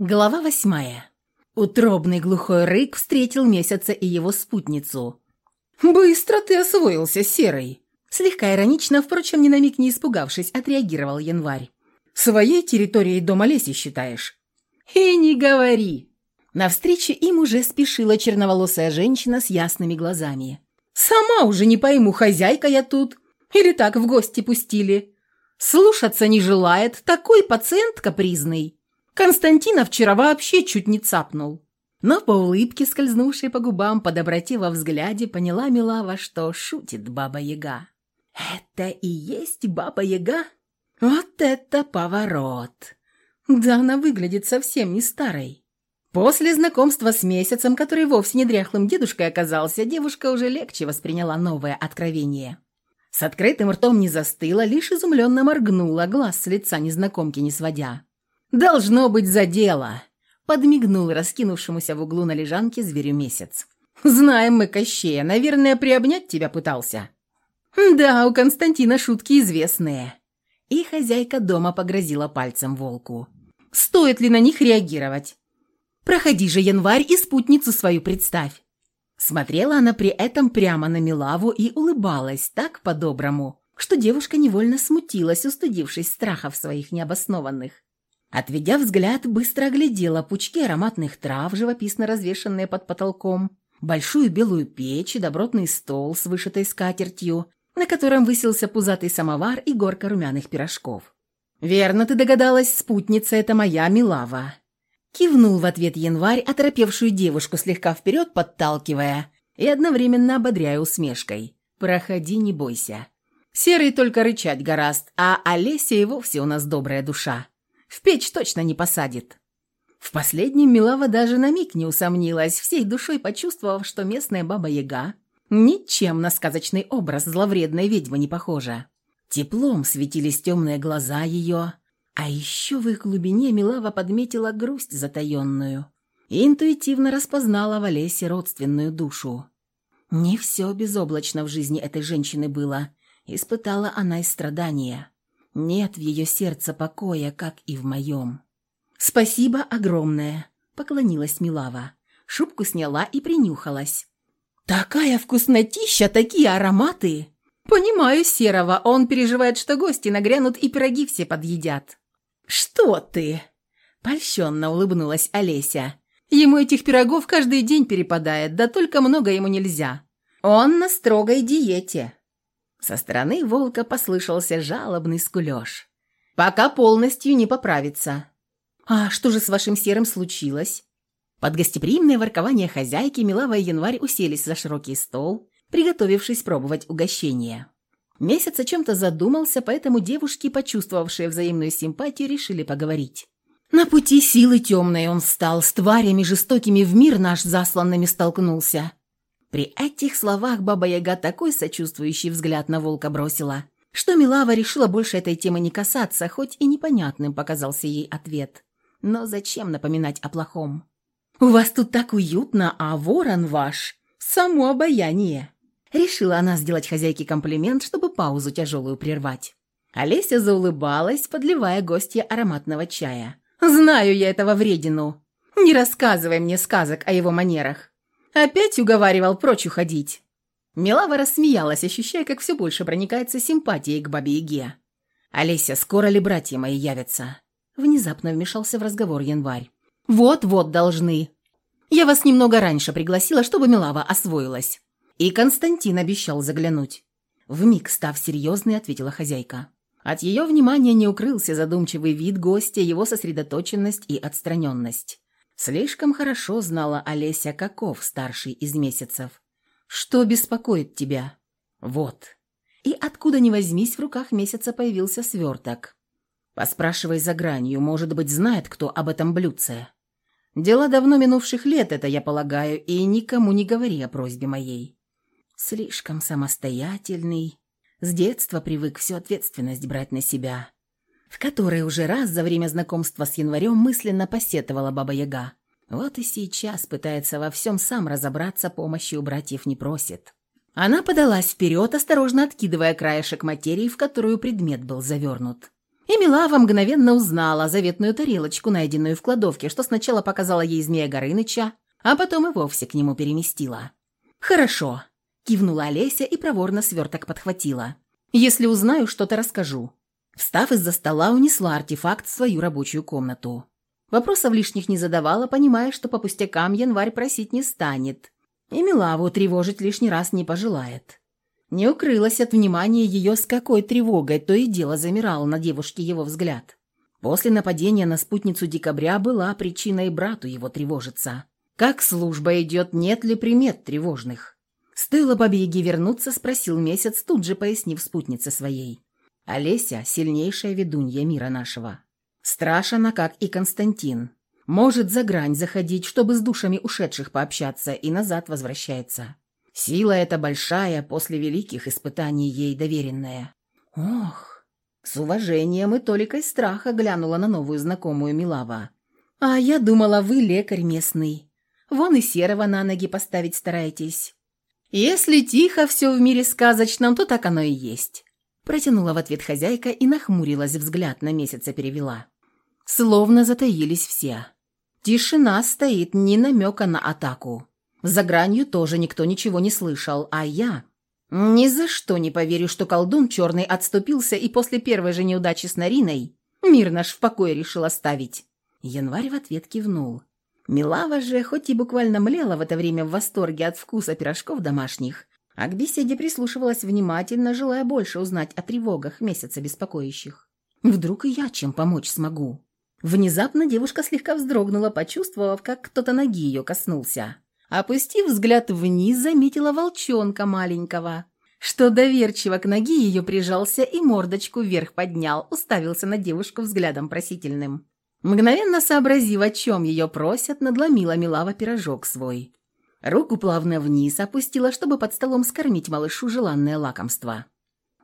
Глава восьмая. Утробный глухой рык встретил месяца и его спутницу. «Быстро ты освоился, Серый!» Слегка иронично, впрочем, ни на миг не испугавшись, отреагировал январь. «Своей территорией дома леси считаешь?» «И не говори!» Навстречу им уже спешила черноволосая женщина с ясными глазами. «Сама уже не пойму, хозяйка я тут или так в гости пустили. Слушаться не желает, такой пациент капризный. Константина вчера вообще чуть не цапнул. Но по улыбке, скользнувшей по губам, по доброте во взгляде, поняла Милава, что шутит Баба-Яга. «Это и есть Баба-Яга? Вот это поворот! Да она выглядит совсем не старой». После знакомства с месяцем, который вовсе не дряхлым дедушкой оказался, девушка уже легче восприняла новое откровение. С открытым ртом не застыла, лишь изумленно моргнула, глаз с лица незнакомки не сводя. «Должно быть за дело!» — подмигнул раскинувшемуся в углу на лежанке зверю месяц. «Знаем мы Кощея, наверное, приобнять тебя пытался». «Да, у Константина шутки известные». И хозяйка дома погрозила пальцем волку. «Стоит ли на них реагировать? Проходи же, январь, и спутницу свою представь». Смотрела она при этом прямо на Милаву и улыбалась так по-доброму, что девушка невольно смутилась, устыдившись страхов своих необоснованных. Отведя взгляд, быстро оглядела пучки ароматных трав, живописно развешанные под потолком, большую белую печь и добротный стол с вышитой скатертью, на котором высился пузатый самовар и горка румяных пирожков. «Верно ты догадалась, спутница это моя Милава». Кивнул в ответ январь, оторопевшую девушку слегка вперед подталкивая и одновременно ободряя усмешкой. «Проходи, не бойся». Серый только рычать гораст, а Олеся и вовсе у нас добрая душа. В печь точно не посадит. В последнем Милава даже на миг не усомнилась, всей душой почувствовав, что местная баба-яга ничем на сказочный образ зловредной ведьмы не похожа. Теплом светились темные глаза ее, а еще в их глубине Милава подметила грусть затаенную и интуитивно распознала в Олесе родственную душу. Не все безоблачно в жизни этой женщины было, испытала она и страдания. Нет в ее сердце покоя, как и в моем. «Спасибо огромное!» — поклонилась Милава. Шубку сняла и принюхалась. «Такая вкуснотища, такие ароматы!» «Понимаю Серого, он переживает, что гости нагрянут и пироги все подъедят». «Что ты?» — польщенно улыбнулась Олеся. «Ему этих пирогов каждый день перепадает, да только много ему нельзя. Он на строгой диете». Со стороны волка послышался жалобный скулёж. «Пока полностью не поправится». «А что же с вашим серым случилось?» Под гостеприимное воркование хозяйки Милава и Январь уселись за широкий стол, приготовившись пробовать угощение. Месяц о чем-то задумался, поэтому девушки, почувствовавшие взаимную симпатию, решили поговорить. На пути силы темной он встал, с тварями жестокими в мир наш засланными столкнулся. При этих словах Баба-Яга такой сочувствующий взгляд на волка бросила, что Милава решила больше этой темы не касаться, хоть и непонятным показался ей ответ. Но зачем напоминать о плохом? «У вас тут так уютно, а ворон ваш — само обаяние!» Решила она сделать хозяйке комплимент, чтобы паузу тяжелую прервать. Олеся заулыбалась, подливая гостья ароматного чая. «Знаю я этого вредину. Не рассказывай мне сказок о его манерах. Опять уговаривал прочь уходить». Милава рассмеялась, ощущая, как все больше проникается симпатией к бабе Яге. «Олеся, скоро ли братья мои явятся?» Внезапно вмешался в разговор январь. «Вот-вот должны. Я вас немного раньше пригласила, чтобы Милава освоилась. И Константин обещал заглянуть». Вмиг став серьезной, ответила хозяйка. От ее внимания не укрылся задумчивый вид гостя, его сосредоточенность и отстраненность. Слишком хорошо знала Олеся, каков старший из месяцев. «Что беспокоит тебя?» «Вот». И откуда ни возьмись, в руках месяца появился сверток. «Поспрашивай за гранью, может быть, знает кто об этом блюдце». «Дела давно минувших лет, это я полагаю, и никому не говори о просьбе моей». «Слишком самостоятельный. С детства привык всю ответственность брать на себя в которой уже раз за время знакомства с январем мысленно посетовала Баба-Яга. Вот и сейчас пытается во всем сам разобраться, помощи у братьев не просит. Она подалась вперед, осторожно откидывая краешек материи, в которую предмет был завернут. И Милава мгновенно узнала заветную тарелочку, найденную в кладовке, что сначала показала ей змея Горыныча, а потом и вовсе к нему переместила. «Хорошо», – кивнула Олеся и проворно сверток подхватила. «Если узнаю, что-то расскажу». Встав из-за стола, унесла артефакт в свою рабочую комнату. Вопросов лишних не задавала, понимая, что по пустякам январь просить не станет. И Милаву тревожить лишний раз не пожелает. Не укрылась от внимания ее, с какой тревогой то и дело замирал на девушке его взгляд. После нападения на спутницу декабря была причиной брату его тревожиться. Как служба идет, нет ли примет тревожных? Стоило побеги вернуться, спросил месяц, тут же пояснив спутнице своей. Олеся – сильнейшая ведунья мира нашего. Страшна, как и Константин. Может за грань заходить, чтобы с душами ушедших пообщаться, и назад возвращается. Сила эта большая, после великих испытаний ей доверенная. Ох! С уважением и толикой страха глянула на новую знакомую Милава. «А я думала, вы лекарь местный. Вон и серого на ноги поставить стараетесь. Если тихо все в мире сказочном, то так оно и есть». Протянула в ответ хозяйка и нахмурилась, взгляд на месяца перевела. Словно затаились все. Тишина стоит, ни намека на атаку. За гранью тоже никто ничего не слышал, а я... Ни за что не поверю, что колдун черный отступился и после первой же неудачи с Нариной мир наш в покое решил оставить. Январь в ответ кивнул. Милава же, хоть и буквально млела в это время в восторге от вкуса пирожков домашних, а к беседе прислушивалась внимательно, желая больше узнать о тревогах месяца беспокоящих. Вдруг и я чем помочь смогу. Внезапно девушка слегка вздрогнула, почувствовав, как кто-то ноги ее коснулся. Опустив взгляд вниз, заметила волчонка маленького, что доверчиво к ноге ее прижался и мордочку вверх поднял, уставился на девушку взглядом просительным. Мгновенно сообразив, о чем ее просят, надломила Милава пирожок свой. Руку плавно вниз опустила, чтобы под столом скормить малышу желанное лакомство.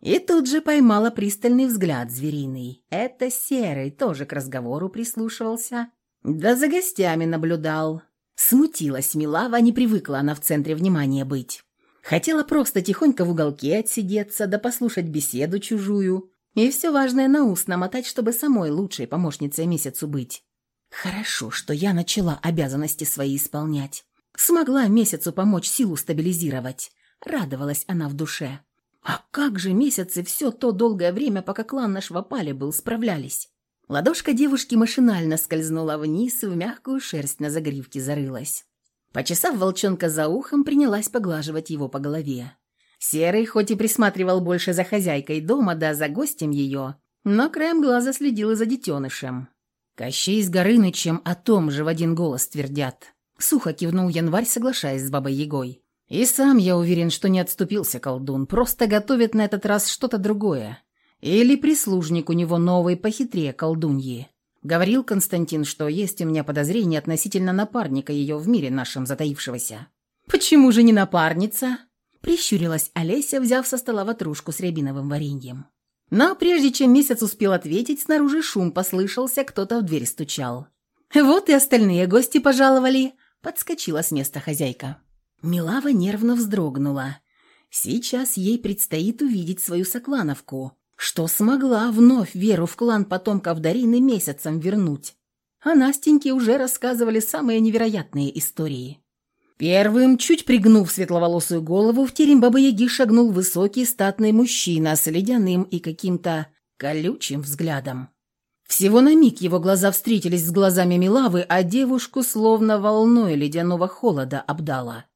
И тут же поймала пристальный взгляд звериный. Это Серый тоже к разговору прислушивался. Да за гостями наблюдал. Смутилась Милава, не привыкла она в центре внимания быть. Хотела просто тихонько в уголке отсидеться, да послушать беседу чужую. И все важное на ус намотать, чтобы самой лучшей помощницей месяцу быть. Хорошо, что я начала обязанности свои исполнять. Смогла месяцу помочь силу стабилизировать. Радовалась она в душе. А как же месяцы все то долгое время, пока клан наш в опале был, справлялись? Ладошка девушки машинально скользнула вниз и в мягкую шерсть на загривке зарылась. Почесав волчонка за ухом, принялась поглаживать его по голове. Серый хоть и присматривал больше за хозяйкой дома, да за гостем ее, но краем глаза следил и за детенышем. Кощей с Горынычем о том же в один голос твердят. Сухо кивнул январь, соглашаясь с бабой Егой. И сам я уверен, что не отступился колдун, просто готовит на этот раз что-то другое. Или прислужник у него новый похитрее колдуньи. Говорил Константин, что есть у меня подозрение относительно напарника ее в мире нашем затаившегося. «Почему же не напарница?» Прищурилась Олеся, взяв со стола ватрушку с рябиновым вареньем. Но прежде чем месяц успел ответить, снаружи шум послышался, кто-то в дверь стучал. «Вот и остальные гости пожаловали», — подскочила с места хозяйка. Милава нервно вздрогнула. Сейчас ей предстоит увидеть свою соклановку, что смогла вновь веру в клан потомков Дарины месяцем вернуть. А Настеньке уже рассказывали самые невероятные истории. Первым, чуть пригнув светловолосую голову, в терем Бабы-Яги шагнул высокий статный мужчина с ледяным и каким-то колючим взглядом. Всего на миг его глаза встретились с глазами Милавы, а девушку словно волной ледяного холода обдала.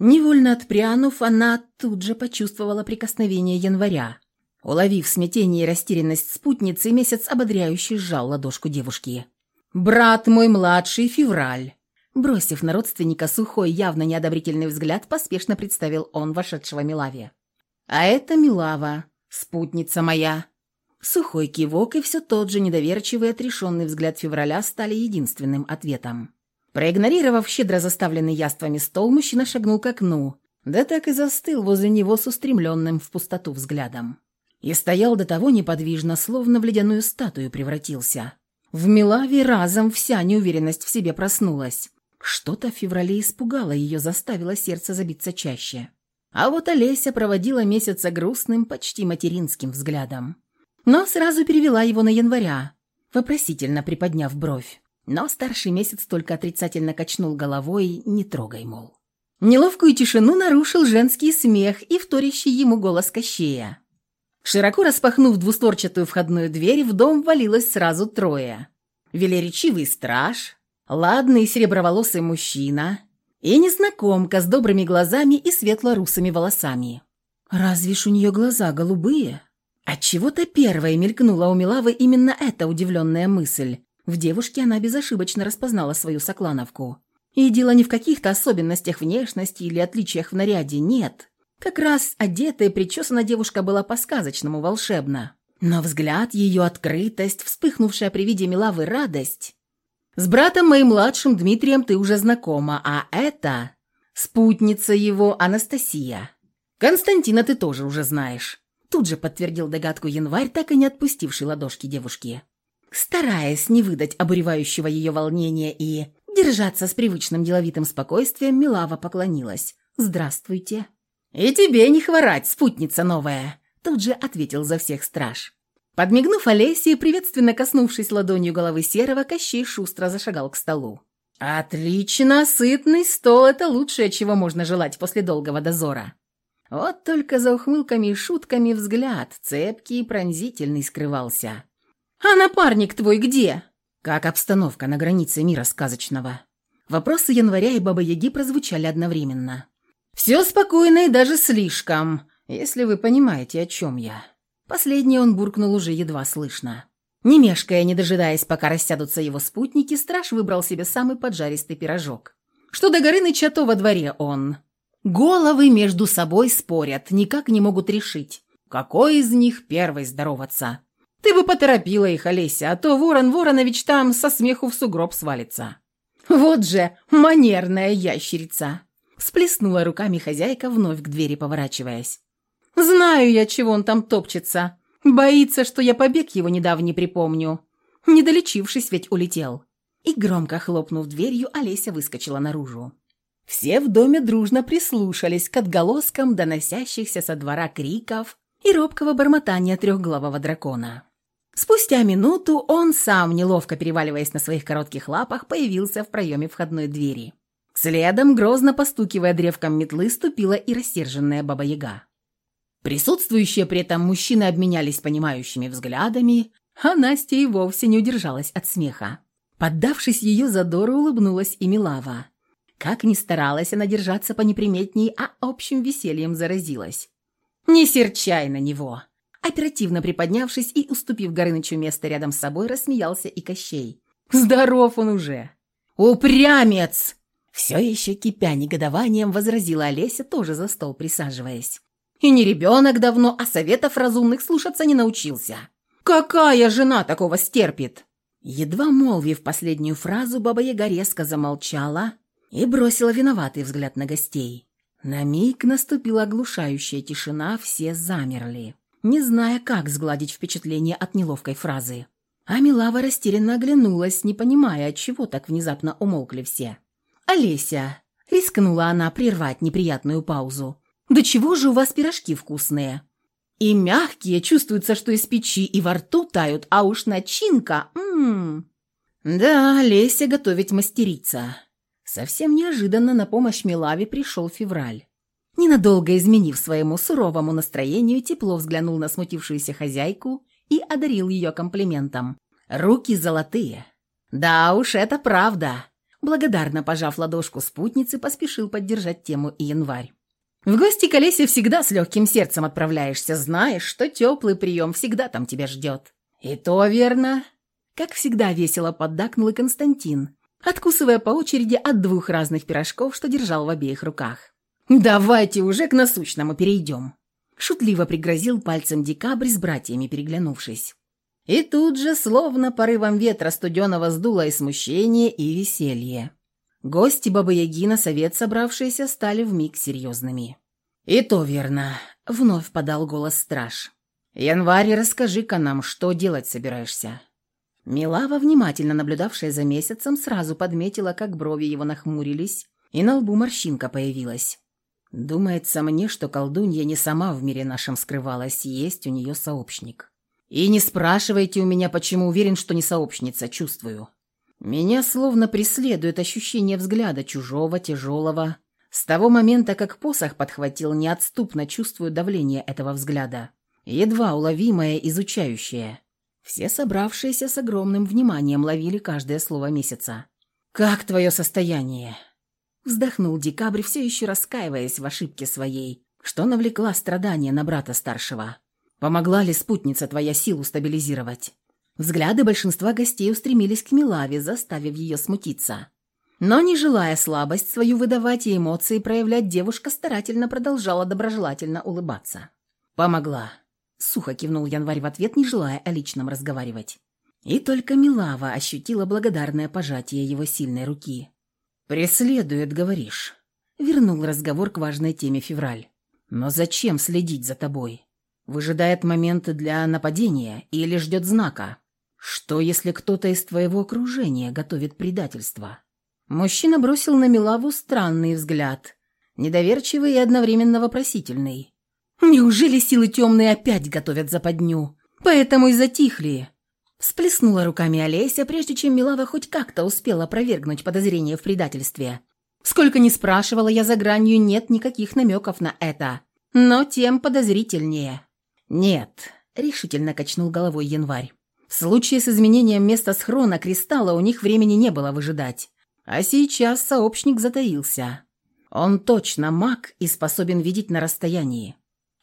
Невольно отпрянув, она тут же почувствовала прикосновение января. Уловив смятение и растерянность спутницы, месяц ободряюще сжал ладошку девушки. «Брат мой младший, февраль!» Бросив на родственника сухой, явно неодобрительный взгляд, поспешно представил он вошедшего Милаве. «А это Милава, спутница моя!» Сухой кивок и все тот же недоверчивый отрешенный взгляд февраля стали единственным ответом. Проигнорировав щедро заставленный яствами стол, мужчина шагнул к окну, да так и застыл возле него с устремленным в пустоту взглядом. И стоял до того неподвижно, словно в ледяную статую превратился. В Милаве разом вся неуверенность в себе проснулась. Что-то в феврале испугало ее, заставило сердце забиться чаще. А вот Олеся проводила месяца грустным, почти материнским взглядом. Но сразу перевела его на января, вопросительно приподняв бровь. Но старший месяц только отрицательно качнул головой «не трогай, мол». Неловкую тишину нарушил женский смех и вторящий ему голос Кощея. Широко распахнув двустворчатую входную дверь, в дом валилось сразу трое. Велеречивый страж, ладный сереброволосый мужчина и незнакомка с добрыми глазами и светло-русыми волосами. «Разве ж у нее глаза голубые?» Отчего-то первой мелькнула у Милавы именно эта удивленная мысль. В девушке она безошибочно распознала свою соклановку. И дело не в каких-то особенностях внешности или отличиях в наряде, нет. Как раз одетая и причесана девушка была по-сказочному волшебна. Но взгляд, ее открытость, вспыхнувшая при виде Милавы радость. С братом моим младшим Дмитрием ты уже знакома, а это спутница его Анастасия. Константина ты тоже уже знаешь. Тут же подтвердил догадку январь, так и не отпустивший ладошки девушки. Стараясь не выдать обуревающего ее волнения и держаться с привычным деловитым спокойствием, Милава поклонилась. «Здравствуйте». «И тебе не хворать, спутница новая», — тут же ответил за всех страж. Подмигнув Олесе и приветственно коснувшись ладонью головы Серого, Кощей шустро зашагал к столу. «Отлично! Сытный стол — это лучшее, чего можно желать после долгого дозора». Вот только за ухмылками и шутками взгляд, цепкий и пронзительный, скрывался. «А напарник твой где?» «Как обстановка на границе мира сказочного?» Вопросы января и Бабы-Яги прозвучали одновременно. «Все спокойно и даже слишком, если вы понимаете, о чем я». Последний он буркнул уже едва слышно. Не мешкая, не дожидаясь, пока рассядутся его спутники, страж выбрал себе самый поджаристый пирожок. Что до Горыныча, то во дворе он. Головы между собой спорят, никак не могут решить, какой из них первый здороваться. Ты бы поторопила их, Олеся, а то Ворон Воронович там со смеху в сугроб свалится. Вот же манерная ящерица. Сплеснула руками хозяйка, вновь к двери поворачиваясь. «Знаю я, чего он там топчется. Боится, что я побег его недавний припомню. Не долечившись, ведь улетел». И громко хлопнув дверью, Олеся выскочила наружу. Все в доме дружно прислушались к отголоскам доносящихся со двора криков и робкого бормотания трехглавого дракона. Спустя минуту он сам, неловко переваливаясь на своих коротких лапах, появился в проеме входной двери. Следом, грозно постукивая древком метлы, ступила и рассерженная Баба-Яга. Присутствующие при этом мужчины обменялись понимающими взглядами, а Настя и вовсе не удержалась от смеха. Поддавшись ее задору, улыбнулась и Милава. Как ни старалась она держаться понеприметней, а общим весельем заразилась. «Не серчай на него!» Оперативно приподнявшись и уступив Горынычу место рядом с собой, рассмеялся и Кощей. «Здоров он уже!» «Упрямец!» Все еще кипя негодованием, возразила Олеся, тоже за стол присаживаясь. «И не ребенок давно, а советов разумных слушаться не научился. Какая жена такого стерпит?» Едва молвив последнюю фразу, Баба-Яга резко замолчала и бросила виноватый взгляд на гостей. На миг наступила оглушающая тишина, все замерли, не зная, как сгладить впечатление от неловкой фразы. А Милава растерянно оглянулась, не понимая, от чего так внезапно умолкли все. «Олеся!» — рискнула она прервать неприятную паузу. «Да чего же у вас пирожки вкусные?» «И мягкие, чувствуется, что из печи и во рту тают, а уж начинка... Ммм...» «Да, Олеся готовить мастерица». Совсем неожиданно на помощь Милаве пришел февраль. Ненадолго изменив своему суровому настроению, тепло взглянул на смутившуюся хозяйку и одарил ее комплиментом. «Руки золотые». «Да уж, это правда. Благодарно пожав ладошку спутницы, поспешил поддержать тему и январь. «В гости к Олесе всегда с легким сердцем отправляешься, знаешь, что теплый прием всегда там тебя ждет». «И то верно». Как всегда весело поддакнул и Константин, откусывая по очереди от двух разных пирожков, что держал в обеих руках. «Давайте уже к насущному перейдем», — шутливо пригрозил пальцем декабрь с братьями, переглянувшись. И тут же, словно порывом ветра студеного, сдуло и смущение, и веселье. Гости Бабы-Яги на совет собравшиеся стали вмиг серьезными. «И то верно», — вновь подал голос страж. «Январь, расскажи-ка нам, что делать собираешься?» Милава, внимательно наблюдавшая за месяцем, сразу подметила, как брови его нахмурились, и на лбу морщинка появилась. «Думается мне, что колдунья не сама в мире нашем скрывалась, есть у нее сообщник». И не спрашивайте у меня, почему уверен, что не сообщница, чувствую. Меня словно преследует ощущение взгляда чужого, тяжелого. С того момента, как посох подхватил, неотступно чувствую давление этого взгляда. Едва уловимое, изучающее. Все собравшиеся с огромным вниманием ловили каждое слово месяца. «Как твое состояние?» Вздохнул Декабрь, все еще раскаиваясь в ошибке своей, что навлекла страдания на брата старшего. «Помогла ли спутница твоя силу стабилизировать?» Взгляды большинства гостей устремились к Милаве, заставив ее смутиться. Но, не желая слабость свою выдавать и эмоции проявлять, девушка старательно продолжала доброжелательно улыбаться. «Помогла», — сухо кивнул Январь в ответ, не желая о личном разговаривать. И только Милава ощутила благодарное пожатие его сильной руки. «Преследует, говоришь?» Вернул разговор к важной теме февраль. «Но зачем следить за тобой? Выжидает момента для нападения или ждет знака?» «Что, если кто-то из твоего окружения готовит предательство?» Мужчина бросил на Милаву странный взгляд, недоверчивый и одновременно вопросительный. «Неужели силы темные опять готовят западню? Поэтому и затихли?» Всплеснула руками Олеся, прежде чем Милава хоть как-то успела опровергнуть подозрение в предательстве. Сколько ни спрашивала я за гранью, нет никаких намеков на это. Но тем подозрительнее. «Нет», — решительно качнул головой январь. В случае с изменением места схрона кристалла у них времени не было выжидать. А сейчас сообщник затаился. Он точно маг и способен видеть на расстоянии.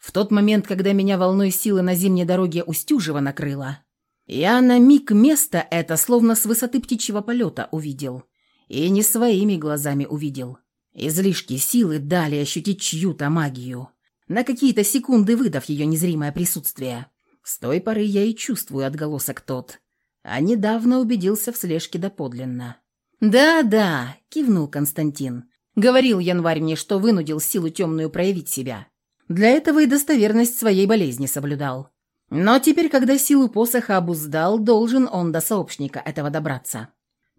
В тот момент, когда меня волной силы на зимней дороге Устюжева накрыло, я на миг место это словно с высоты птичьего полета увидел. И не своими глазами увидел. Излишки силы дали ощутить чью-то магию. На какие-то секунды выдав ее незримое присутствие. С той поры я и чувствую отголосок тот. А недавно убедился в слежке доподлинно. «Да-да», — кивнул Константин. «Говорил январь мне, что вынудил силу темную проявить себя. Для этого и достоверность своей болезни соблюдал. Но теперь, когда силу посоха обуздал, должен он до сообщника этого добраться».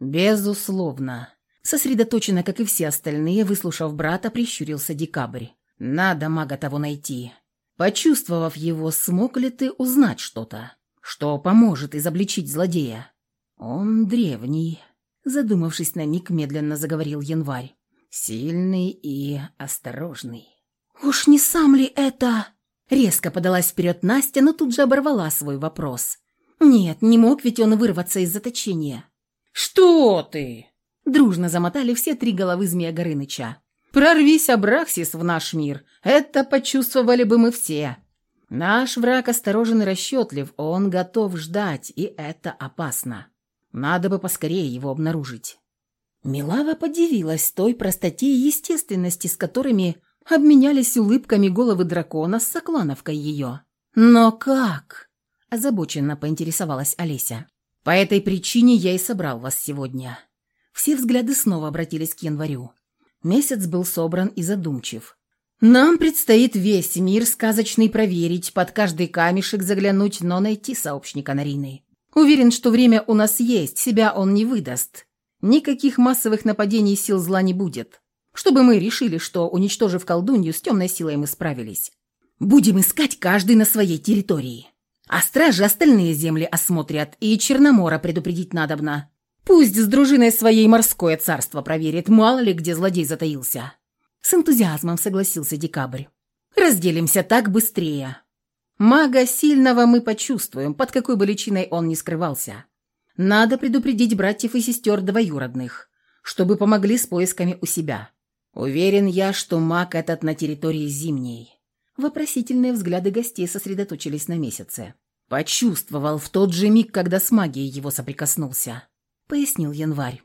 «Безусловно». Сосредоточенно, как и все остальные, выслушав брата, прищурился Декабрь. «Надо мага того найти. Почувствовав его, смог ли ты узнать что-то, что поможет изобличить злодея?» «Он древний», — задумавшись на миг, медленно заговорил январь. «Сильный и осторожный». «Уж не сам ли это?» Резко подалась вперед Настя, но тут же оборвала свой вопрос. «Нет, не мог ведь он вырваться из заточения». «Что ты?» Дружно замотали все три головы Змея Горыныча. «Прорвись, Абраксис, в наш мир. Это почувствовали бы мы все. Наш враг осторожен и расчетлив, он готов ждать, и это опасно. Надо бы поскорее его обнаружить». Милава подивилась той простоте и естественности, с которыми обменялись улыбками головы дракона с соклановкой ее. «Но как?» – озабоченно поинтересовалась Олеся. «По этой причине я и собрал вас сегодня». Все взгляды снова обратились к январю. Месяц был собран и задумчив. «Нам предстоит весь мир сказочный проверить, под каждый камешек заглянуть, но найти сообщника Нарины. Уверен, что время у нас есть, себя он не выдаст. Никаких массовых нападений сил зла не будет чтобы мы решили, что, уничтожив колдунью, с темной силой мы справились. Будем искать каждый на своей территории. А стражи остальные земли осмотрят, и Черномора предупредить надобно. Пусть с дружиной своей морское царство проверит, мало ли где злодей затаился. С энтузиазмом согласился Декабрь. Разделимся так быстрее. Мага сильного мы почувствуем, под какой бы личиной он ни скрывался. Надо предупредить братьев и сестер двоюродных, чтобы помогли с поисками у себя. Уверен я, что маг этот на территории зимней. Вопросительные взгляды гостей сосредоточились на месяце. Почувствовал в тот же миг, когда с магией его соприкоснулся, пояснил январь.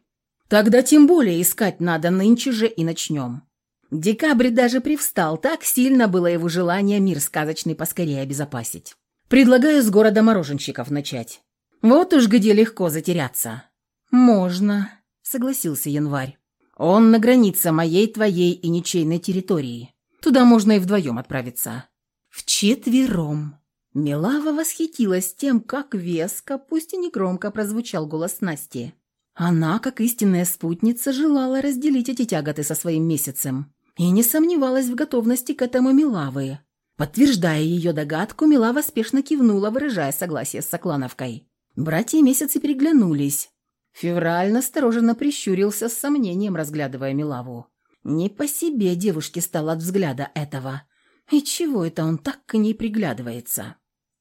Тогда тем более искать надо нынче же и начнем. Декабрь даже привстал, так сильно было его желание мир сказочный поскорее обезопасить. Предлагаю с города мороженщиков начать. Вот уж где легко затеряться. Можно, согласился январь. Он на границе моей, твоей и ничейной территории. Туда можно и вдвоем отправиться». «Вчетвером». Милава восхитилась тем, как веско, пусть и не громко, прозвучал голос Насти. Она, как истинная спутница, желала разделить эти тяготы со своим месяцем и не сомневалась в готовности к этому Милавы. Подтверждая ее догадку, Милава спешно кивнула, выражая согласие с Соклановкой. Братья месяцы переглянулись. Февраль настороженно прищурился с сомнением, разглядывая Милаву. Не по себе девушке стало от взгляда этого. И чего это он так к ней приглядывается?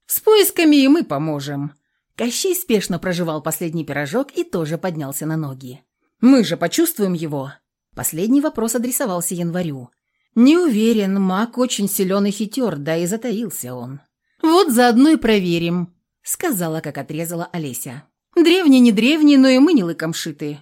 «С поисками и мы поможем». Кощей спешно проживал последний пирожок и тоже поднялся на ноги. «Мы же почувствуем его». Последний вопрос адресовался январю. «Не уверен, маг очень силен и хитер, да и затаился он». «Вот заодно и проверим», — сказала, как отрезала Олеся. «Древний не древний, но и мы не лыком шиты.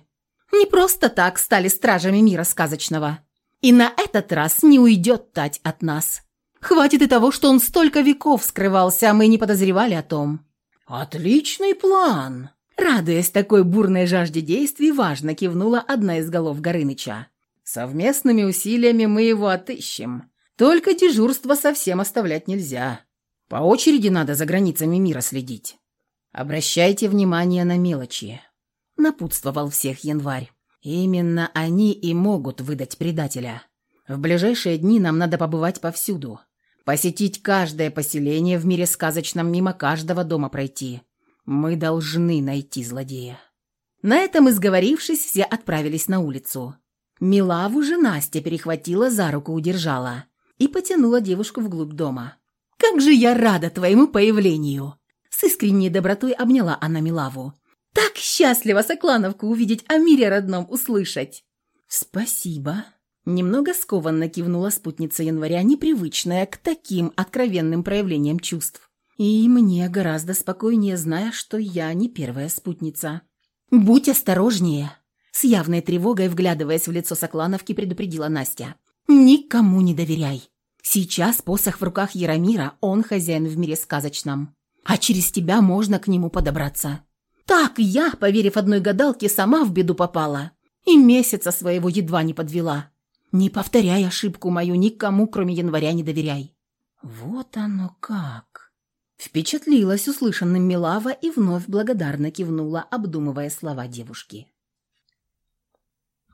Не просто так стали стражами мира сказочного. И на этот раз не уйдет Тать от нас. Хватит и того, что он столько веков скрывался, а мы не подозревали о том». «Отличный план!» Радуясь такой бурной жажде действий, важно кивнула одна из голов Горыныча. «Совместными усилиями мы его отыщем. Только дежурство совсем оставлять нельзя. По очереди надо за границами мира следить. Обращайте внимание на мелочи», — напутствовал всех январь. «Именно они и могут выдать предателя. В ближайшие дни нам надо побывать повсюду. Посетить каждое поселение в мире сказочном, мимо каждого дома пройти. Мы должны найти злодея». На этом, изговорившись, все отправились на улицу. Милаву же Настя перехватила за руку, удержала и потянула девушку вглубь дома. «Как же я рада твоему появлению!» С искренней добротой обняла она Милаву. «Так счастливо Соклановку увидеть, о мире родном услышать!» «Спасибо!» Немного скованно кивнула спутница января, непривычная к таким откровенным проявлениям чувств. И мне гораздо спокойнее, зная, что я не первая спутница. «Будь осторожнее!» С явной тревогой, вглядываясь в лицо Соклановки, предупредила Настя. «Никому не доверяй. Сейчас посох в руках Яромира, он хозяин в мире сказочном. А через тебя можно к нему подобраться. Так я, поверив одной гадалке, сама в беду попала. И месяца своего едва не подвела. Не повторяй ошибку мою, никому, кроме января, не доверяй». «Вот оно как!» Впечатлилась услышанным Милава и вновь благодарно кивнула, обдумывая слова девушки.